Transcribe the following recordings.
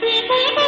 你陪陪。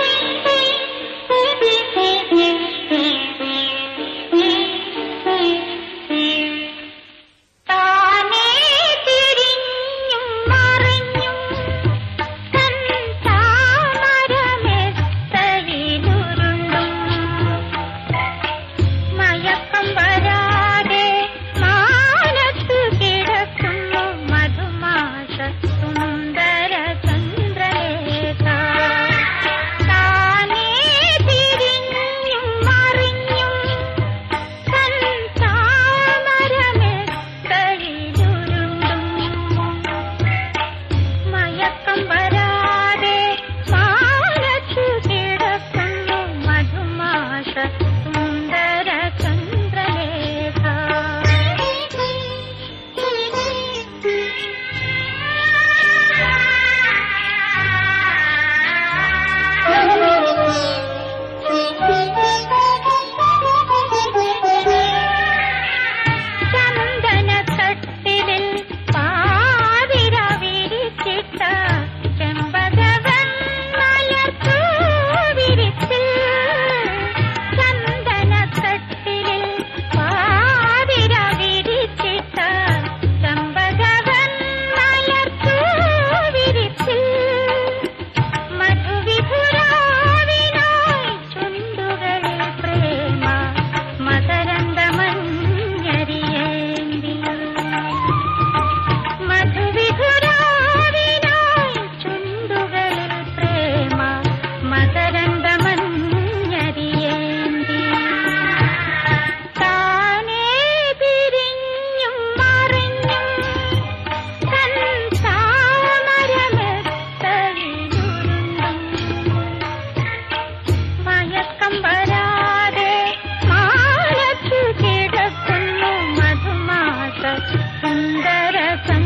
சுந்தர சங்க